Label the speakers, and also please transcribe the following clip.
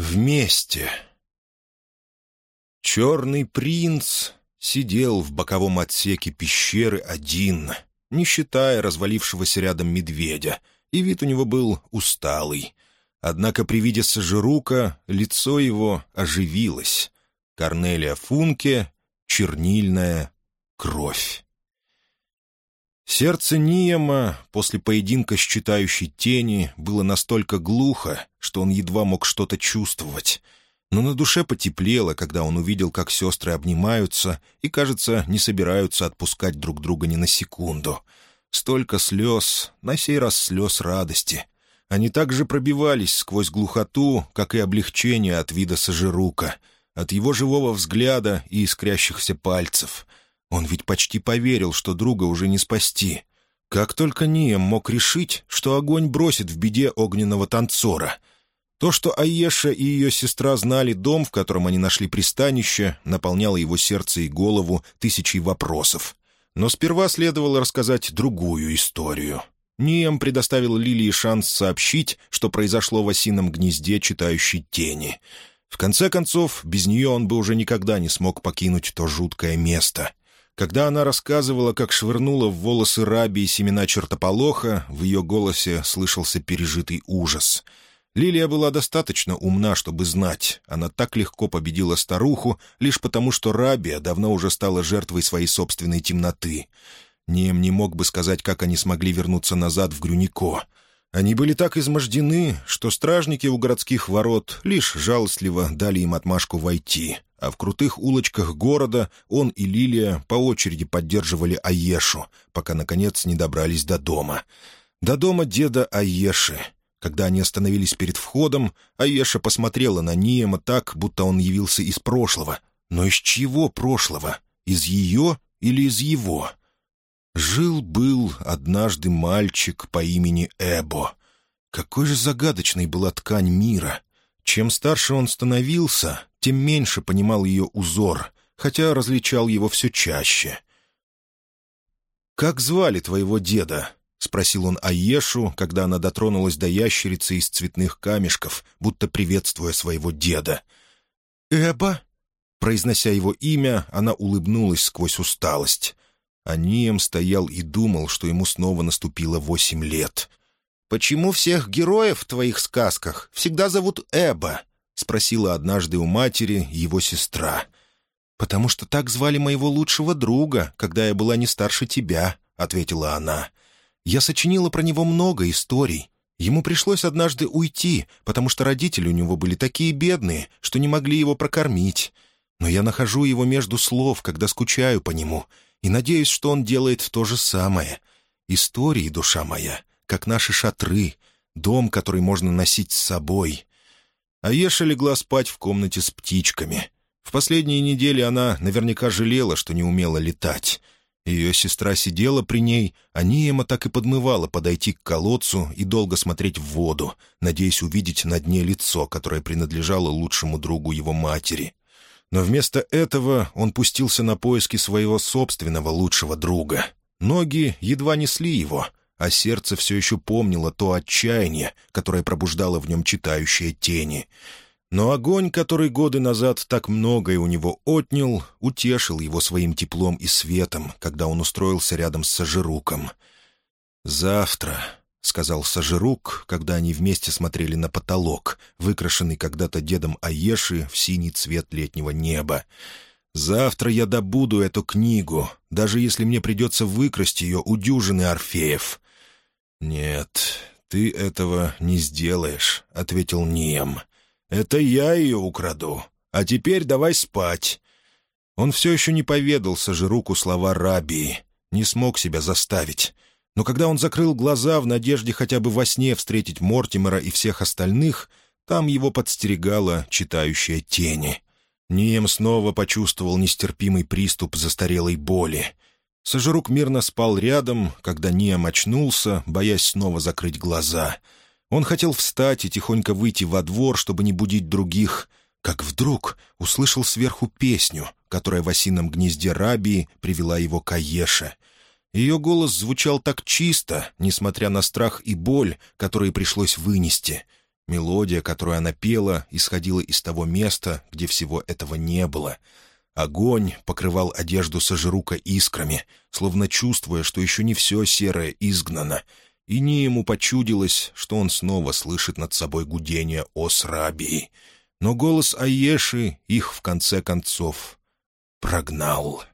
Speaker 1: Вместе. Черный принц сидел в боковом отсеке пещеры один, не считая развалившегося рядом медведя, и вид у него был усталый. Однако при виде Сажирука лицо его оживилось. Корнелия Функе — чернильная кровь. Сердце Ниема после поединка с читающей тени было настолько глухо, что он едва мог что-то чувствовать. Но на душе потеплело, когда он увидел, как сестры обнимаются и, кажется, не собираются отпускать друг друга ни на секунду. Столько слез, на сей раз слез радости. Они также пробивались сквозь глухоту, как и облегчение от вида Сажирука, от его живого взгляда и искрящихся пальцев — он ведь почти поверил, что друга уже не спасти. Как только Нием мог решить, что огонь бросит в беде огненного танцора. То, что Аеша и ее сестра знали дом, в котором они нашли пристанище, наполняло его сердце и голову тысячей вопросов. Но сперва следовало рассказать другую историю. Нием предоставил Лилии шанс сообщить, что произошло в осином гнезде читающей тени. В конце концов, без нее он бы уже никогда не смог покинуть то жуткое место — когда она рассказывала, как швырнула в волосы Раби семена чертополоха, в ее голосе слышался пережитый ужас. Лилия была достаточно умна, чтобы знать. Она так легко победила старуху, лишь потому, что Рабия давно уже стала жертвой своей собственной темноты. Нем не мог бы сказать, как они смогли вернуться назад в Грюнико. Они были так измождены, что стражники у городских ворот лишь жалостливо дали им отмашку войти — а в крутых улочках города он и Лилия по очереди поддерживали Аешу, пока, наконец, не добрались до дома. До дома деда Аеши. Когда они остановились перед входом, Аеша посмотрела на Ниема так, будто он явился из прошлого. Но из чьего прошлого? Из ее или из его? Жил-был однажды мальчик по имени Эбо. Какой же загадочной была ткань мира! Чем старше он становился, тем меньше понимал ее узор, хотя различал его все чаще. «Как звали твоего деда?» — спросил он Аешу, когда она дотронулась до ящерицы из цветных камешков, будто приветствуя своего деда. «Эба?» Произнося его имя, она улыбнулась сквозь усталость. Анием стоял и думал, что ему снова наступило восемь лет. «Почему всех героев в твоих сказках всегда зовут Эба?» — спросила однажды у матери его сестра. «Потому что так звали моего лучшего друга, когда я была не старше тебя», — ответила она. «Я сочинила про него много историй. Ему пришлось однажды уйти, потому что родители у него были такие бедные, что не могли его прокормить. Но я нахожу его между слов, когда скучаю по нему, и надеюсь, что он делает то же самое. Истории, душа моя, как наши шатры, дом, который можно носить с собой. Аеша легла спать в комнате с птичками. В последние недели она наверняка жалела, что не умела летать. Ее сестра сидела при ней, а Ниема так и подмывала подойти к колодцу и долго смотреть в воду, надеясь увидеть на дне лицо, которое принадлежало лучшему другу его матери. Но вместо этого он пустился на поиски своего собственного лучшего друга. Ноги едва несли его — а сердце все еще помнило то отчаяние, которое пробуждало в нем читающие тени. Но огонь, который годы назад так многое у него отнял, утешил его своим теплом и светом, когда он устроился рядом с Сажируком. «Завтра», — сказал Сажирук, когда они вместе смотрели на потолок, выкрашенный когда-то дедом Аеши в синий цвет летнего неба. «Завтра я добуду эту книгу, даже если мне придется выкрасть ее у дюжины Орфеев. «Нет, ты этого не сделаешь», — ответил Нием. «Это я ее украду. А теперь давай спать». Он все еще не поведал Сажируку слова Рабии, не смог себя заставить. Но когда он закрыл глаза в надежде хотя бы во сне встретить Мортимера и всех остальных, там его подстерегала читающая тени. Нием снова почувствовал нестерпимый приступ застарелой боли — Сожрук мирно спал рядом, когда Ниам очнулся, боясь снова закрыть глаза. Он хотел встать и тихонько выйти во двор, чтобы не будить других, как вдруг услышал сверху песню, которая в осином гнезде Рабии привела его к Аеше. Ее голос звучал так чисто, несмотря на страх и боль, которые пришлось вынести. Мелодия, которую она пела, исходила из того места, где всего этого не было. Огонь покрывал одежду Сажирука искрами, словно чувствуя, что еще не все серое изгнано, и не ему почудилось, что он снова слышит над собой гудение Осрабии. Но голос Аеши их, в конце концов, прогнал.